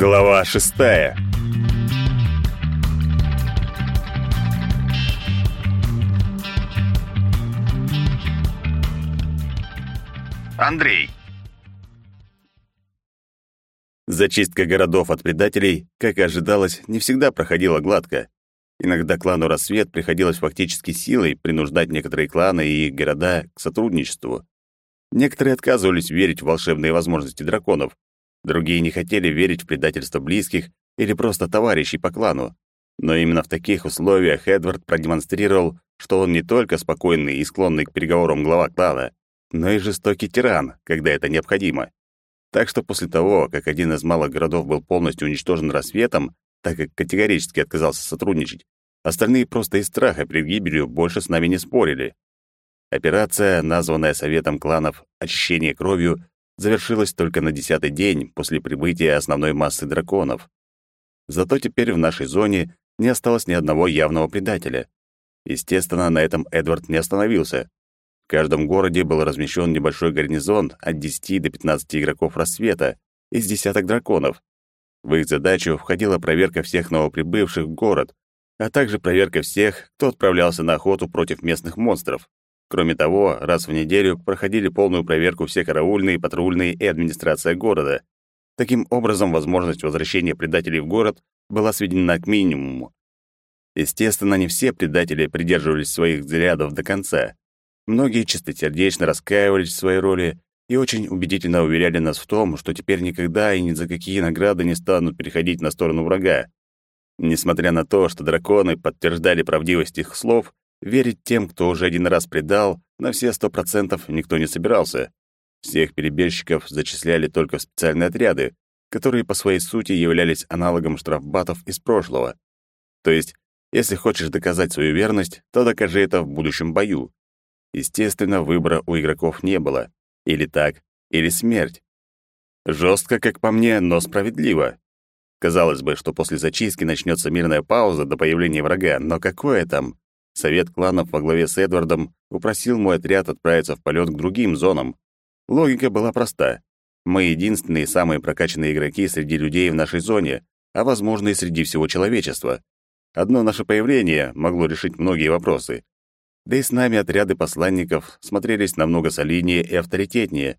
Глава шестая. Андрей. Зачистка городов от предателей, как и ожидалось, не всегда проходила гладко. Иногда клану «Рассвет» приходилось фактически силой принуждать некоторые кланы и их города к сотрудничеству. Некоторые отказывались верить в волшебные возможности драконов, Другие не хотели верить в предательство близких или просто товарищей по клану. Но именно в таких условиях Эдвард продемонстрировал, что он не только спокойный и склонный к переговорам глава клана, но и жестокий тиран, когда это необходимо. Так что после того, как один из малых городов был полностью уничтожен рассветом, так как категорически отказался сотрудничать, остальные просто из страха перед гибелью больше с нами не спорили. Операция, названная Советом кланов «Очищение кровью», завершилась только на десятый день после прибытия основной массы драконов. Зато теперь в нашей зоне не осталось ни одного явного предателя. Естественно, на этом Эдвард не остановился. В каждом городе был размещен небольшой гарнизон от 10 до 15 игроков рассвета из десяток драконов. В их задачу входила проверка всех новоприбывших в город, а также проверка всех, кто отправлялся на охоту против местных монстров. Кроме того, раз в неделю проходили полную проверку все караульные, патрульные и администрация города. Таким образом, возможность возвращения предателей в город была сведена к минимуму. Естественно, не все предатели придерживались своих взглядов до конца. Многие чистосердечно раскаивались в своей роли и очень убедительно уверяли нас в том, что теперь никогда и ни за какие награды не станут переходить на сторону врага. Несмотря на то, что драконы подтверждали правдивость их слов, Верить тем, кто уже один раз предал, на все сто процентов никто не собирался. Всех перебежчиков зачисляли только в специальные отряды, которые по своей сути являлись аналогом штрафбатов из прошлого. То есть, если хочешь доказать свою верность, то докажи это в будущем бою. Естественно, выбора у игроков не было. Или так, или смерть. Жестко, как по мне, но справедливо. Казалось бы, что после зачистки начнется мирная пауза до появления врага, но какое там? Совет кланов во главе с Эдвардом упросил мой отряд отправиться в полет к другим зонам. Логика была проста. Мы единственные самые прокачанные игроки среди людей в нашей зоне, а, возможно, и среди всего человечества. Одно наше появление могло решить многие вопросы. Да и с нами отряды посланников смотрелись намного солиднее и авторитетнее.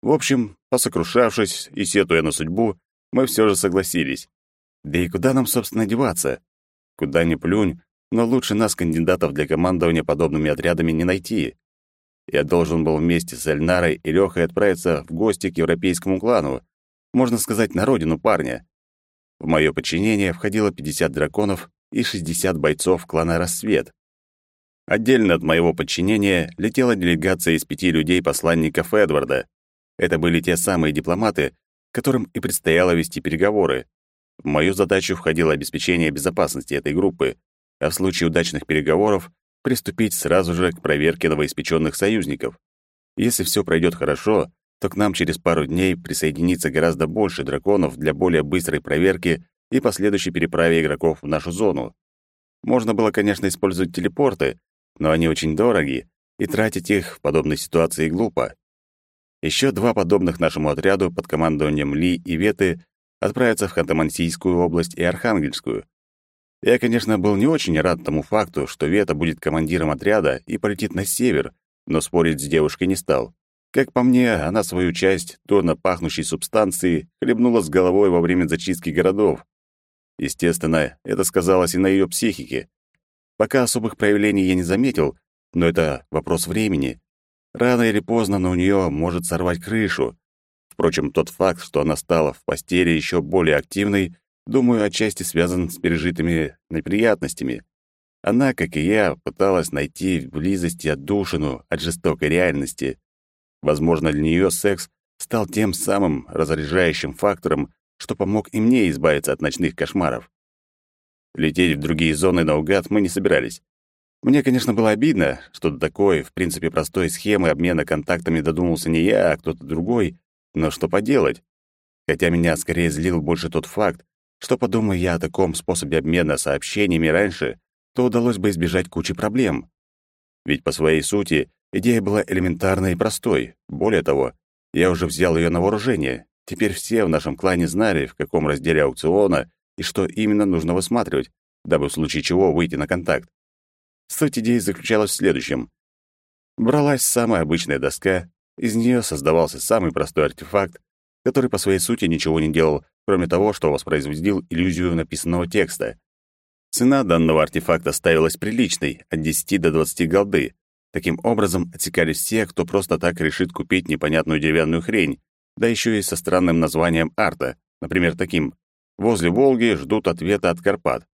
В общем, посокрушавшись и сетуя на судьбу, мы все же согласились. Да и куда нам, собственно, деваться? Куда ни плюнь, но лучше нас, кандидатов для командования подобными отрядами, не найти. Я должен был вместе с Эльнарой и Лёхой отправиться в гости к европейскому клану, можно сказать, на родину парня. В моё подчинение входило 50 драконов и 60 бойцов клана «Рассвет». Отдельно от моего подчинения летела делегация из пяти людей-посланников Эдварда. Это были те самые дипломаты, которым и предстояло вести переговоры. В мою задачу входило обеспечение безопасности этой группы, а в случае удачных переговоров приступить сразу же к проверке новоиспеченных союзников. Если все пройдет хорошо, то к нам через пару дней присоединится гораздо больше драконов для более быстрой проверки и последующей переправе игроков в нашу зону. Можно было, конечно, использовать телепорты, но они очень дороги, и тратить их в подобной ситуации глупо. Еще два подобных нашему отряду под командованием Ли и Веты отправятся в Ханты-Мансийскую область и Архангельскую. Я, конечно, был не очень рад тому факту, что Вета будет командиром отряда и полетит на север, но спорить с девушкой не стал. Как по мне, она свою часть дурно пахнущей субстанции хлебнула с головой во время зачистки городов. Естественно, это сказалось и на ее психике. Пока особых проявлений я не заметил, но это вопрос времени. Рано или поздно на у нее может сорвать крышу. Впрочем, тот факт, что она стала в постели еще более активной, Думаю, отчасти связан с пережитыми неприятностями. Она, как и я, пыталась найти в близости отдушину от жестокой реальности. Возможно, для нее секс стал тем самым разряжающим фактором, что помог и мне избавиться от ночных кошмаров. Лететь в другие зоны наугад мы не собирались. Мне, конечно, было обидно, что до такой, в принципе, простой схемы обмена контактами додумался не я, а кто-то другой, но что поделать? Хотя меня скорее злил больше тот факт, что подумай я о таком способе обмена сообщениями раньше, то удалось бы избежать кучи проблем. Ведь по своей сути идея была элементарной и простой. Более того, я уже взял ее на вооружение. Теперь все в нашем клане знали, в каком разделе аукциона и что именно нужно высматривать, дабы в случае чего выйти на контакт. Суть идеи заключалась в следующем. Бралась самая обычная доска, из нее создавался самый простой артефакт, который по своей сути ничего не делал, кроме того, что воспроизводил иллюзию написанного текста. Цена данного артефакта ставилась приличной, от 10 до 20 голды. Таким образом, отсекались все, кто просто так решит купить непонятную деревянную хрень, да еще и со странным названием арта, например, таким «Возле Волги ждут ответа от Карпат».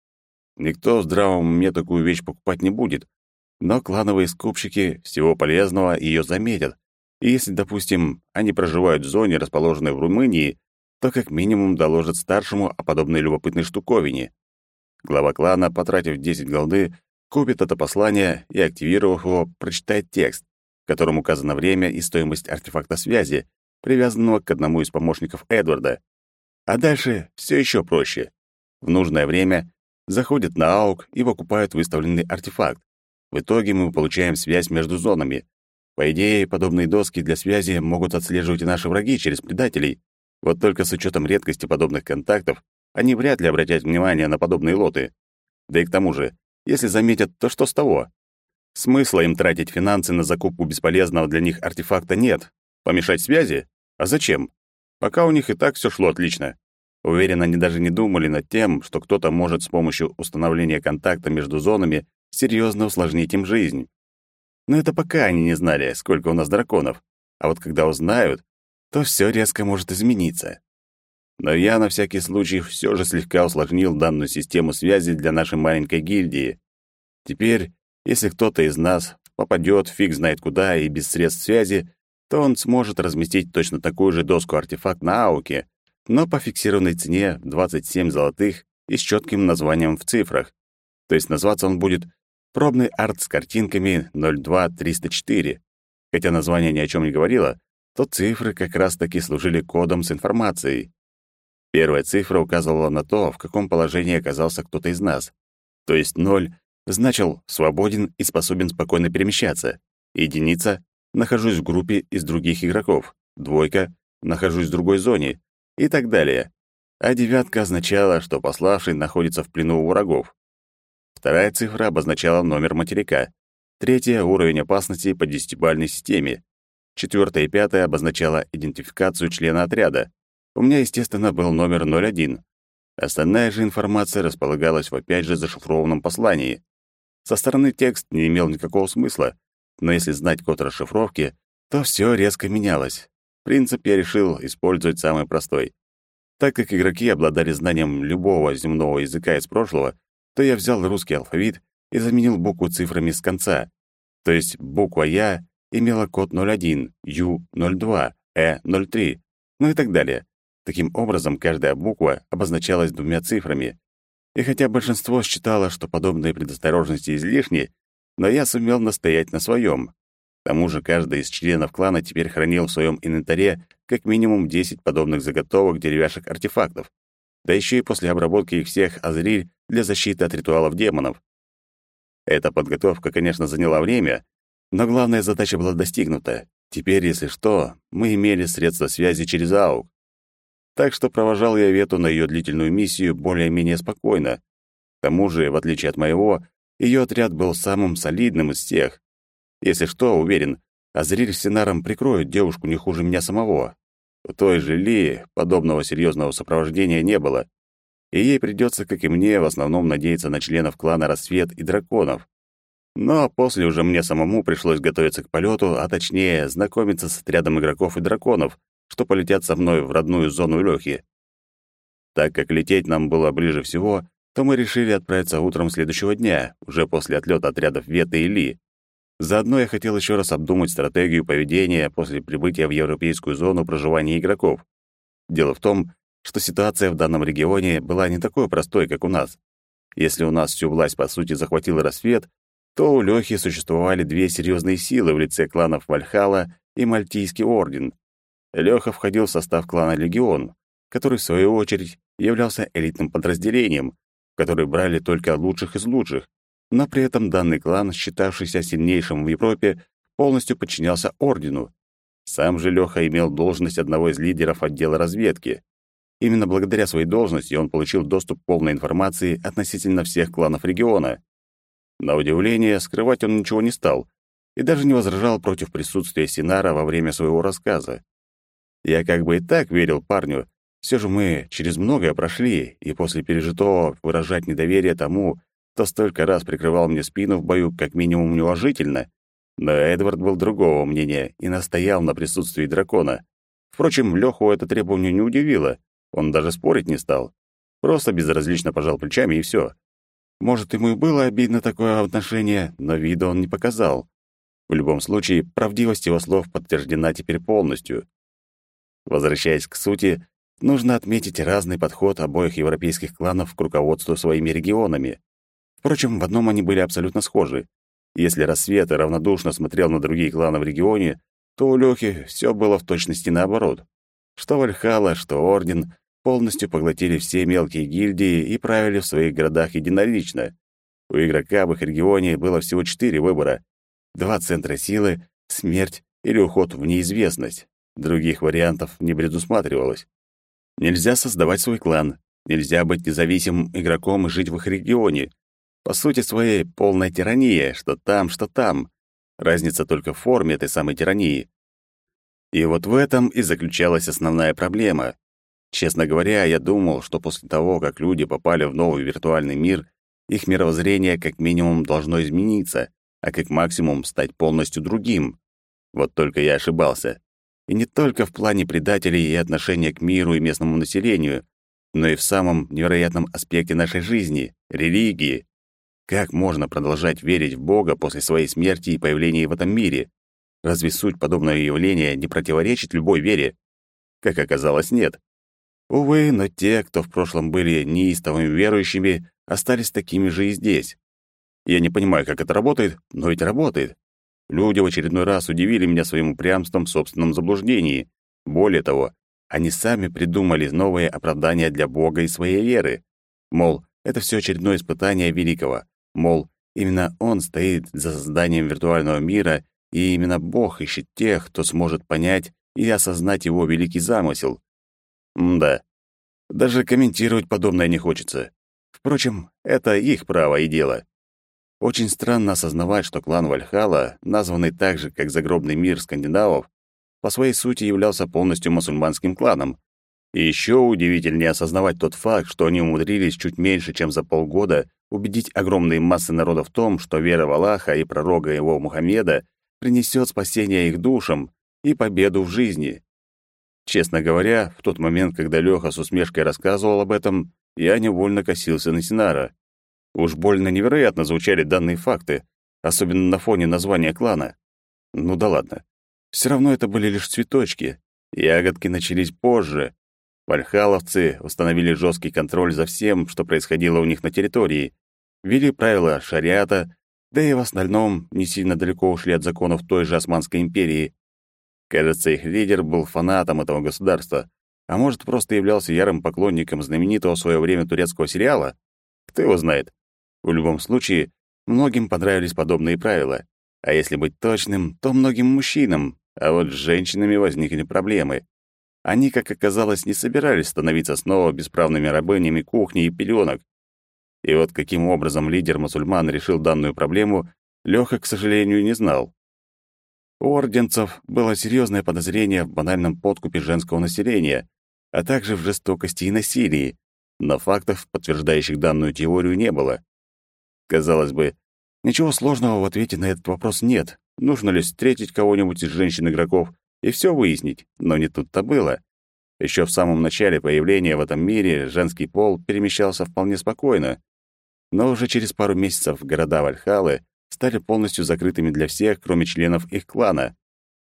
Никто в здравом уме такую вещь покупать не будет, но клановые скупщики всего полезного ее заметят, и если, допустим, они проживают в зоне, расположенной в Румынии, то как минимум доложат старшему о подобной любопытной штуковине. Глава клана, потратив 10 голды, купит это послание и, активировав его, прочитает текст, в котором указано время и стоимость артефакта связи, привязанного к одному из помощников Эдварда. А дальше все еще проще. В нужное время заходят на АУК и покупают выставленный артефакт. В итоге мы получаем связь между зонами. По идее, подобные доски для связи могут отслеживать и наши враги через предателей. Вот только с учетом редкости подобных контактов, они вряд ли обратят внимание на подобные лоты. Да и к тому же, если заметят, то что с того? Смысла им тратить финансы на закупку бесполезного для них артефакта нет. Помешать связи? А зачем? Пока у них и так все шло отлично. Уверен, они даже не думали над тем, что кто-то может с помощью установления контакта между зонами серьезно усложнить им жизнь. Но это пока они не знали, сколько у нас драконов. А вот когда узнают, то все резко может измениться. Но я на всякий случай все же слегка усложнил данную систему связи для нашей маленькой гильдии. Теперь, если кто-то из нас попадет фиг знает куда и без средств связи, то он сможет разместить точно такую же доску-артефакт на Ауке, но по фиксированной цене 27 золотых и с четким названием в цифрах. То есть называться он будет Пробный арт с картинками 02304. Хотя название ни о чем не говорило, то цифры как раз-таки служили кодом с информацией. Первая цифра указывала на то, в каком положении оказался кто-то из нас. То есть ноль значил «свободен и способен спокойно перемещаться». Единица — «нахожусь в группе из других игроков». Двойка — «нахожусь в другой зоне» и так далее. А девятка означала, что пославший находится в плену у врагов. Вторая цифра обозначала номер материка. Третья — уровень опасности по десятибалльной системе. Четвертая и пятая обозначала идентификацию члена отряда. У меня, естественно, был номер 01. Остальная же информация располагалась в опять же зашифрованном послании. Со стороны текст не имел никакого смысла, но если знать код расшифровки, то все резко менялось. Принцип я решил использовать самый простой. Так как игроки обладали знанием любого земного языка из прошлого, то я взял русский алфавит и заменил букву цифрами с конца. То есть буква «Я» имела код 01, «Ю» — 02, «Э» — 03, ну и так далее. Таким образом, каждая буква обозначалась двумя цифрами. И хотя большинство считало, что подобные предосторожности излишни, но я сумел настоять на своем. К тому же каждый из членов клана теперь хранил в своем инвентаре как минимум 10 подобных заготовок деревяшек-артефактов. Да еще и после обработки их всех Азриль для защиты от ритуалов демонов. Эта подготовка, конечно, заняла время, но главная задача была достигнута. Теперь, если что, мы имели средства связи через АУК. Так что провожал я Вету на ее длительную миссию более-менее спокойно. К тому же, в отличие от моего, ее отряд был самым солидным из всех. Если что, уверен, Азриль с Синаром прикроют девушку не хуже меня самого. У той же Ли подобного серьезного сопровождения не было и ей придется, как и мне, в основном надеяться на членов клана Рассвет и Драконов. Но после уже мне самому пришлось готовиться к полету, а точнее, знакомиться с отрядом игроков и драконов, что полетят со мной в родную зону Лёхи. Так как лететь нам было ближе всего, то мы решили отправиться утром следующего дня, уже после отлета отрядов Веты и Ли. Заодно я хотел еще раз обдумать стратегию поведения после прибытия в европейскую зону проживания игроков. Дело в том, что ситуация в данном регионе была не такой простой, как у нас. Если у нас всю власть, по сути, захватил рассвет, то у Лёхи существовали две серьезные силы в лице кланов Вальхала и Мальтийский орден. Лёха входил в состав клана Легион, который, в свою очередь, являлся элитным подразделением, в который брали только лучших из лучших, но при этом данный клан, считавшийся сильнейшим в Европе, полностью подчинялся ордену. Сам же Лёха имел должность одного из лидеров отдела разведки. Именно благодаря своей должности он получил доступ к полной информации относительно всех кланов региона. На удивление, скрывать он ничего не стал и даже не возражал против присутствия Синара во время своего рассказа. Я как бы и так верил парню, все же мы через многое прошли, и после пережитого выражать недоверие тому, кто столько раз прикрывал мне спину в бою, как минимум неуважительно. Но Эдвард был другого мнения и настоял на присутствии дракона. Впрочем, Лёху это требование не удивило. Он даже спорить не стал. Просто безразлично пожал плечами, и все. Может, ему и было обидно такое отношение, но вида он не показал. В любом случае, правдивость его слов подтверждена теперь полностью. Возвращаясь к сути, нужно отметить разный подход обоих европейских кланов к руководству своими регионами. Впрочем, в одном они были абсолютно схожи. Если Рассвет равнодушно смотрел на другие кланы в регионе, то у Лёхи всё было в точности наоборот. Что Вальхала, что Орден полностью поглотили все мелкие гильдии и правили в своих городах единолично. У игрока в их регионе было всего четыре выбора. Два центра силы, смерть или уход в неизвестность. Других вариантов не предусматривалось. Нельзя создавать свой клан, нельзя быть независимым игроком и жить в их регионе. По сути своей, полная тирания, что там, что там. Разница только в форме этой самой тирании. И вот в этом и заключалась основная проблема. Честно говоря, я думал, что после того, как люди попали в новый виртуальный мир, их мировоззрение как минимум должно измениться, а как максимум стать полностью другим. Вот только я ошибался. И не только в плане предателей и отношения к миру и местному населению, но и в самом невероятном аспекте нашей жизни — религии. Как можно продолжать верить в Бога после своей смерти и появления в этом мире? Разве суть подобного явления не противоречит любой вере? Как оказалось, нет. Увы, но те, кто в прошлом были неистовыми верующими, остались такими же и здесь. Я не понимаю, как это работает, но ведь работает. Люди в очередной раз удивили меня своим упрямством в собственном заблуждении. Более того, они сами придумали новые оправдания для Бога и своей веры. Мол, это все очередное испытание великого. Мол, именно он стоит за созданием виртуального мира, и именно Бог ищет тех, кто сможет понять и осознать его великий замысел. М-да. Даже комментировать подобное не хочется. Впрочем, это их право и дело. Очень странно осознавать, что клан Вальхала, названный так же, как загробный мир скандинавов, по своей сути являлся полностью мусульманским кланом. И еще удивительнее осознавать тот факт, что они умудрились чуть меньше, чем за полгода убедить огромные массы народа в том, что вера в Аллаха и пророка его Мухаммеда принесет спасение их душам и победу в жизни. Честно говоря, в тот момент, когда Лёха с усмешкой рассказывал об этом, я невольно косился на Синара. Уж больно невероятно звучали данные факты, особенно на фоне названия клана. Ну да ладно. Все равно это были лишь цветочки. Ягодки начались позже. Вальхаловцы установили жесткий контроль за всем, что происходило у них на территории, ввели правила шариата, да и в остальном не сильно далеко ушли от законов той же Османской империи. Кажется, их лидер был фанатом этого государства, а может, просто являлся ярым поклонником знаменитого в свое время турецкого сериала? Кто его знает? В любом случае, многим понравились подобные правила. А если быть точным, то многим мужчинам, а вот с женщинами возникли проблемы. Они, как оказалось, не собирались становиться снова бесправными рабынями кухни и пеленок. И вот каким образом лидер мусульман решил данную проблему, Лёха, к сожалению, не знал. У орденцев было серьезное подозрение в банальном подкупе женского населения, а также в жестокости и насилии, но фактов, подтверждающих данную теорию, не было. Казалось бы, ничего сложного в ответе на этот вопрос нет. Нужно лишь встретить кого-нибудь из женщин-игроков и все выяснить, но не тут-то было. Еще в самом начале появления в этом мире женский пол перемещался вполне спокойно, но уже через пару месяцев города Вальхалы стали полностью закрытыми для всех, кроме членов их клана.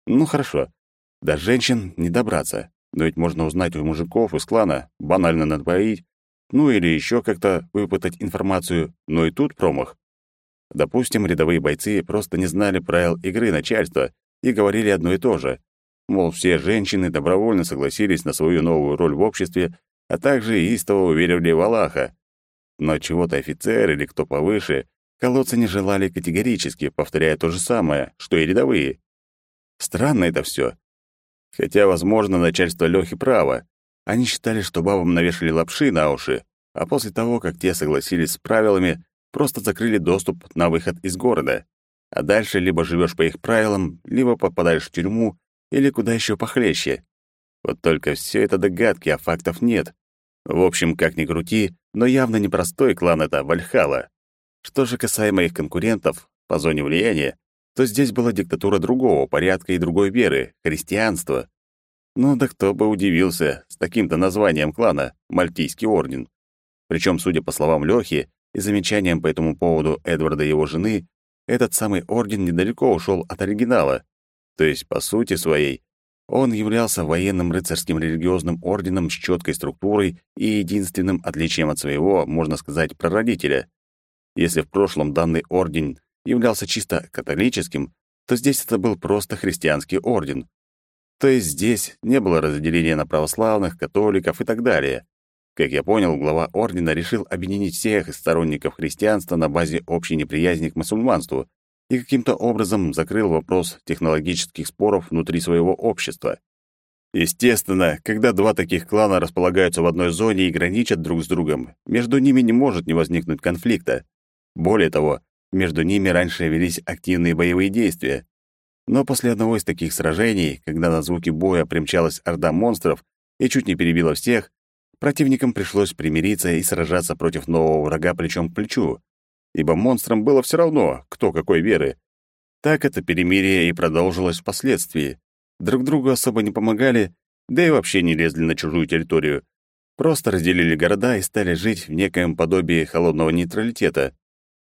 Ну хорошо, до женщин не добраться, но ведь можно узнать у мужиков из клана, банально надпоить, ну или еще как-то выпытать информацию, но и тут промах. Допустим, рядовые бойцы просто не знали правил игры начальства и говорили одно и то же. Мол, все женщины добровольно согласились на свою новую роль в обществе, а также истово уверили в Аллаха. Но чего-то офицер или кто повыше Колодцы не желали категорически, повторяя то же самое, что и рядовые. Странно это все. Хотя, возможно, начальство Лёхи право. Они считали, что бабам навешали лапши на уши, а после того, как те согласились с правилами, просто закрыли доступ на выход из города. А дальше либо живешь по их правилам, либо попадаешь в тюрьму, или куда еще похлеще. Вот только все это догадки, а фактов нет. В общем, как ни крути, но явно непростой клан это Вальхала. Что же касаемо их конкурентов по зоне влияния, то здесь была диктатура другого порядка и другой веры — христианство. Ну да кто бы удивился с таким-то названием клана — Мальтийский орден. Причем, судя по словам Лёхи и замечаниям по этому поводу Эдварда и его жены, этот самый орден недалеко ушел от оригинала. То есть, по сути своей, он являлся военным рыцарским религиозным орденом с четкой структурой и единственным отличием от своего, можно сказать, прародителя. Если в прошлом данный орден являлся чисто католическим, то здесь это был просто христианский орден. То есть здесь не было разделения на православных, католиков и так далее. Как я понял, глава ордена решил объединить всех сторонников христианства на базе общей неприязни к мусульманству и каким-то образом закрыл вопрос технологических споров внутри своего общества. Естественно, когда два таких клана располагаются в одной зоне и граничат друг с другом, между ними не может не возникнуть конфликта. Более того, между ними раньше велись активные боевые действия. Но после одного из таких сражений, когда на звуки боя примчалась орда монстров и чуть не перебила всех, противникам пришлось примириться и сражаться против нового врага плечом к плечу, ибо монстрам было все равно, кто какой веры. Так это перемирие и продолжилось впоследствии. Друг другу особо не помогали, да и вообще не лезли на чужую территорию. Просто разделили города и стали жить в некоем подобии холодного нейтралитета.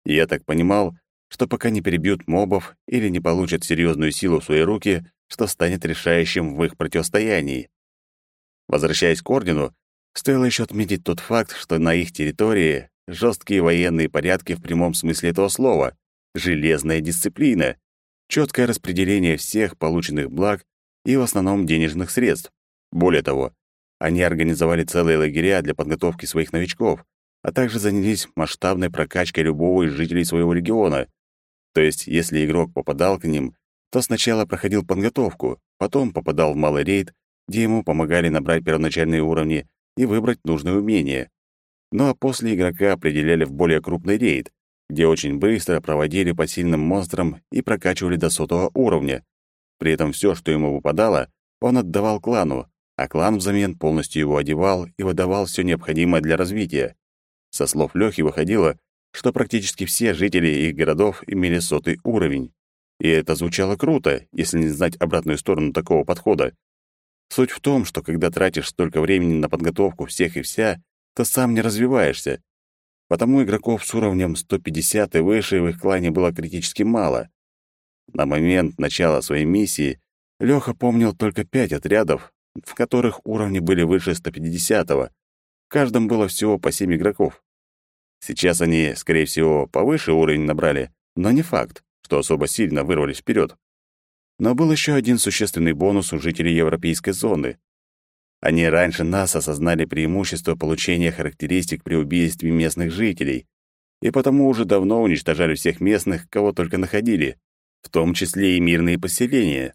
И я так понимал, что пока не перебьют мобов или не получат серьезную силу в свои руки, что станет решающим в их противостоянии. Возвращаясь к Ордену, стоило еще отметить тот факт, что на их территории жесткие военные порядки в прямом смысле этого слова, железная дисциплина, четкое распределение всех полученных благ и в основном денежных средств. Более того, они организовали целые лагеря для подготовки своих новичков, а также занялись масштабной прокачкой любого из жителей своего региона. То есть, если игрок попадал к ним, то сначала проходил подготовку, потом попадал в малый рейд, где ему помогали набрать первоначальные уровни и выбрать нужное умение. Ну а после игрока определяли в более крупный рейд, где очень быстро проводили по сильным монстрам и прокачивали до сотого уровня. При этом все, что ему выпадало, он отдавал клану, а клан взамен полностью его одевал и выдавал все необходимое для развития. Со слов Лёхи выходило, что практически все жители их городов имели сотый уровень. И это звучало круто, если не знать обратную сторону такого подхода. Суть в том, что когда тратишь столько времени на подготовку всех и вся, то сам не развиваешься. Потому игроков с уровнем 150 и выше в их клане было критически мало. На момент начала своей миссии Лёха помнил только пять отрядов, в которых уровни были выше 150-го, в каждом было всего по семь игроков. Сейчас они, скорее всего, повыше уровень набрали, но не факт, что особо сильно вырвались вперед. Но был еще один существенный бонус у жителей европейской зоны. Они раньше нас осознали преимущество получения характеристик при убийстве местных жителей, и потому уже давно уничтожали всех местных, кого только находили, в том числе и мирные поселения.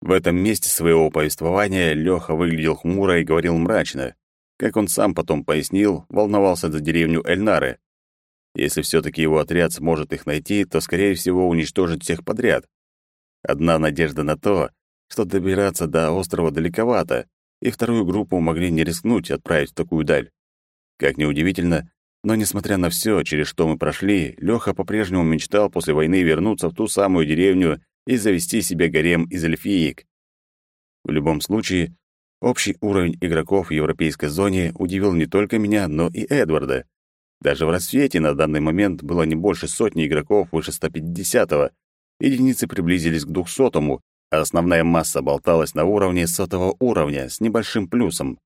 В этом месте своего повествования Лёха выглядел хмуро и говорил мрачно. Как он сам потом пояснил, волновался за деревню Эльнары. Если все таки его отряд сможет их найти, то, скорее всего, уничтожит всех подряд. Одна надежда на то, что добираться до острова далековато, и вторую группу могли не рискнуть отправить в такую даль. Как ни удивительно, но несмотря на все, через что мы прошли, Лёха по-прежнему мечтал после войны вернуться в ту самую деревню и завести себе гарем из эльфиек. В любом случае, Общий уровень игроков в европейской зоне удивил не только меня, но и Эдварда. Даже в рассвете на данный момент было не больше сотни игроков выше 150-го, единицы приблизились к 200-му, а основная масса болталась на уровне сотого уровня с небольшим плюсом.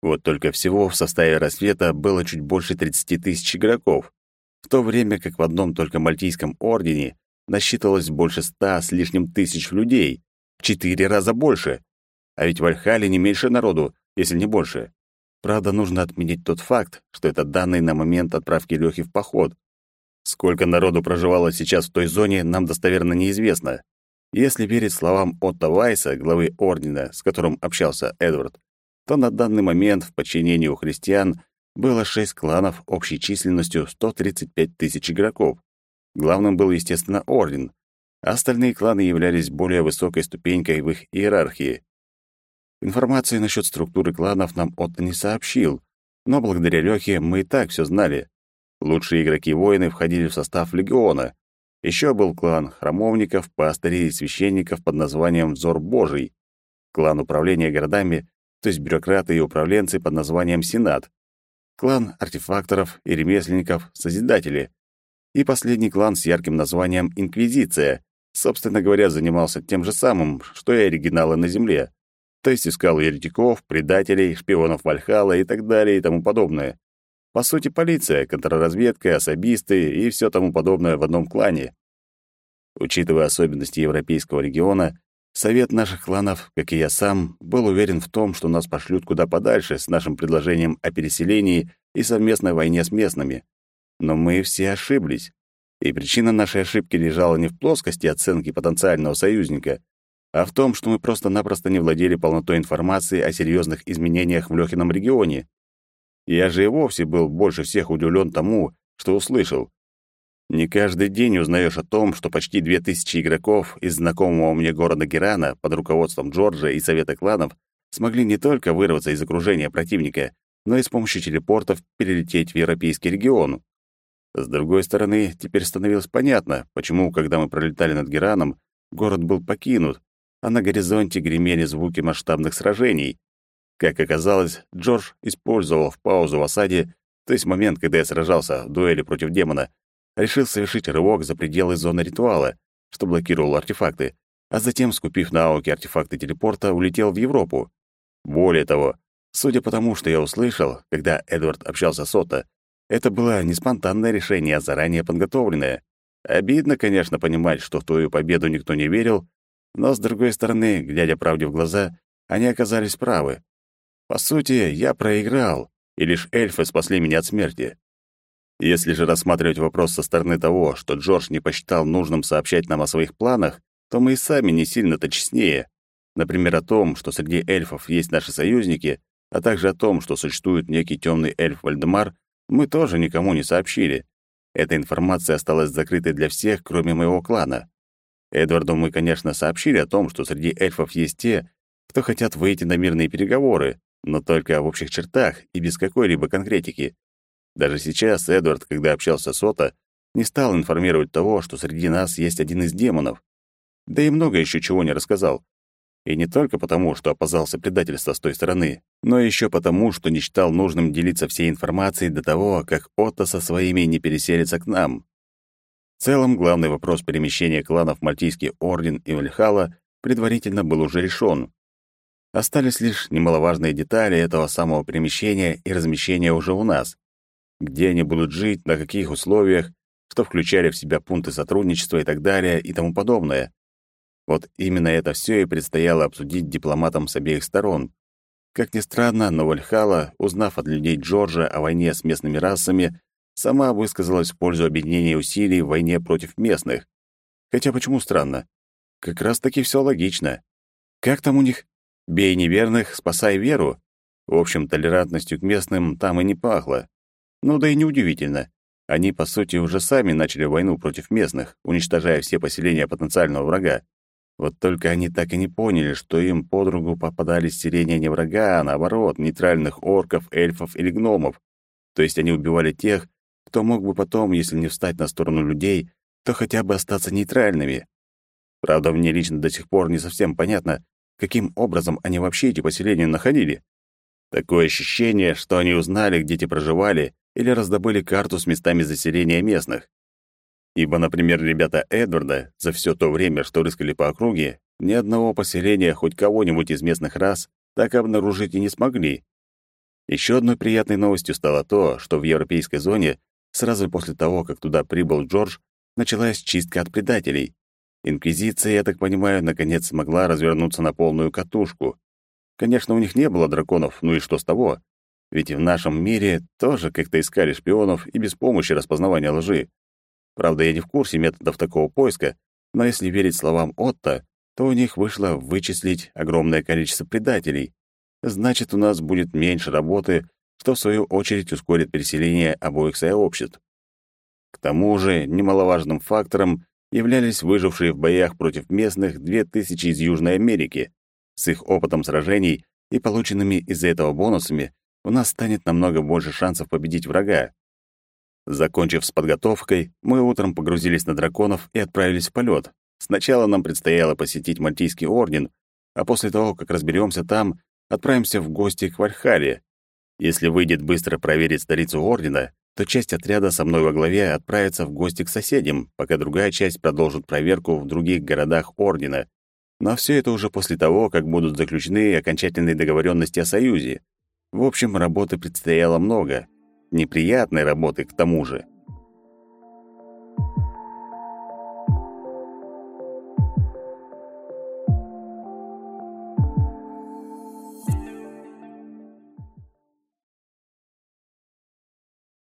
Вот только всего в составе рассвета было чуть больше 30 тысяч игроков, в то время как в одном только Мальтийском ордене насчитывалось больше ста с лишним тысяч людей, в четыре раза больше. А ведь в Альхале не меньше народу, если не больше. Правда, нужно отметить тот факт, что это данные на момент отправки Лёхи в поход. Сколько народу проживало сейчас в той зоне, нам достоверно неизвестно. Если верить словам Отто Вайса, главы ордена, с которым общался Эдвард, то на данный момент в подчинении у христиан было шесть кланов общей численностью 135 тысяч игроков. Главным был, естественно, орден, а остальные кланы являлись более высокой ступенькой в их иерархии. Информации насчет структуры кланов нам Отто не сообщил, но благодаря Лёхе мы и так все знали. Лучшие игроки-воины входили в состав легиона. Еще был клан храмовников, пастырей и священников под названием «Взор Божий», клан управления городами, то есть бюрократы и управленцы под названием «Сенат», клан артефакторов и ремесленников, созидатели, и последний клан с ярким названием «Инквизиция», собственно говоря, занимался тем же самым, что и оригиналы на Земле, то есть искал еретиков, предателей, шпионов Вальхала и так далее и тому подобное. По сути, полиция, контрразведка, особисты и все тому подобное в одном клане. Учитывая особенности европейского региона, Совет наших кланов, как и я сам, был уверен в том, что нас пошлют куда подальше с нашим предложением о переселении и совместной войне с местными. Но мы все ошиблись. И причина нашей ошибки лежала не в плоскости оценки потенциального союзника, а в том, что мы просто-напросто не владели полнотой информации о серьезных изменениях в Лёхином регионе. Я же и вовсе был больше всех удивлен тому, что услышал. Не каждый день узнаешь о том, что почти две тысячи игроков из знакомого мне города Герана под руководством Джорджа и Совета кланов смогли не только вырваться из окружения противника, но и с помощью телепортов перелететь в европейский регион. С другой стороны, теперь становилось понятно, почему, когда мы пролетали над Гераном, город был покинут, а на горизонте гремели звуки масштабных сражений. Как оказалось, Джордж использовал в паузу в осаде, то есть момент, когда я сражался в дуэли против демона, решил совершить рывок за пределы зоны ритуала, что блокировал артефакты, а затем, скупив на ауке артефакты телепорта, улетел в Европу. Более того, судя по тому, что я услышал, когда Эдвард общался с Отто, это было не спонтанное решение, а заранее подготовленное. Обидно, конечно, понимать, что в твою победу никто не верил, но, с другой стороны, глядя правде в глаза, они оказались правы. По сути, я проиграл, и лишь эльфы спасли меня от смерти. Если же рассматривать вопрос со стороны того, что Джордж не посчитал нужным сообщать нам о своих планах, то мы и сами не сильно-то честнее. Например, о том, что среди эльфов есть наши союзники, а также о том, что существует некий темный эльф Вальдемар, мы тоже никому не сообщили. Эта информация осталась закрытой для всех, кроме моего клана. Эдварду мы, конечно, сообщили о том, что среди эльфов есть те, кто хотят выйти на мирные переговоры, но только в общих чертах и без какой-либо конкретики. Даже сейчас Эдвард, когда общался с Ота, не стал информировать того, что среди нас есть один из демонов. Да и много еще чего не рассказал. И не только потому, что опознался предательства с той стороны, но еще потому, что не считал нужным делиться всей информацией до того, как Отто со своими не переселится к нам. В целом, главный вопрос перемещения кланов Мальтийский Орден и Вальхала предварительно был уже решен. Остались лишь немаловажные детали этого самого перемещения и размещения уже у нас где они будут жить, на каких условиях, что включали в себя пункты сотрудничества и так далее и тому подобное. Вот именно это все и предстояло обсудить дипломатам с обеих сторон. Как ни странно, но Вальхала, узнав от людей Джорджа о войне с местными расами, сама высказалась в пользу объединения усилий в войне против местных. Хотя почему странно? Как раз-таки все логично. Как там у них? Бей неверных, спасай веру. В общем, толерантностью к местным там и не пахло. Ну да и неудивительно. Они, по сути, уже сами начали войну против местных, уничтожая все поселения потенциального врага. Вот только они так и не поняли, что им под руку попадались селения не врага, а наоборот, нейтральных орков, эльфов или гномов. То есть они убивали тех, кто мог бы потом, если не встать на сторону людей, то хотя бы остаться нейтральными. Правда, мне лично до сих пор не совсем понятно, каким образом они вообще эти поселения находили. Такое ощущение, что они узнали, где те проживали, или раздобыли карту с местами заселения местных. Ибо, например, ребята Эдварда за все то время, что рыскали по округе, ни одного поселения хоть кого-нибудь из местных рас так обнаружить и не смогли. Еще одной приятной новостью стало то, что в европейской зоне сразу после того, как туда прибыл Джордж, началась чистка от предателей. Инквизиция, я так понимаю, наконец смогла развернуться на полную катушку. Конечно, у них не было драконов, ну и что с того? Ведь в нашем мире тоже как-то искали шпионов и без помощи распознавания лжи. Правда, я не в курсе методов такого поиска, Но если верить словам Отто, то у них вышло вычислить огромное количество предателей. Значит, у нас будет меньше работы, что в свою очередь ускорит переселение обоих сообществ. К тому же немаловажным фактором являлись выжившие в боях против местных две тысячи из Южной Америки. С их опытом сражений и полученными из-за этого бонусами у нас станет намного больше шансов победить врага. Закончив с подготовкой, мы утром погрузились на драконов и отправились в полет. Сначала нам предстояло посетить Мальтийский орден, а после того, как разберемся там, отправимся в гости к Вальхаре. Если выйдет быстро проверить столицу ордена, то часть отряда со мной во главе отправится в гости к соседям, пока другая часть продолжит проверку в других городах ордена. Но все это уже после того, как будут заключены окончательные договоренности о союзе. В общем, работы предстояло много неприятной работы к тому же.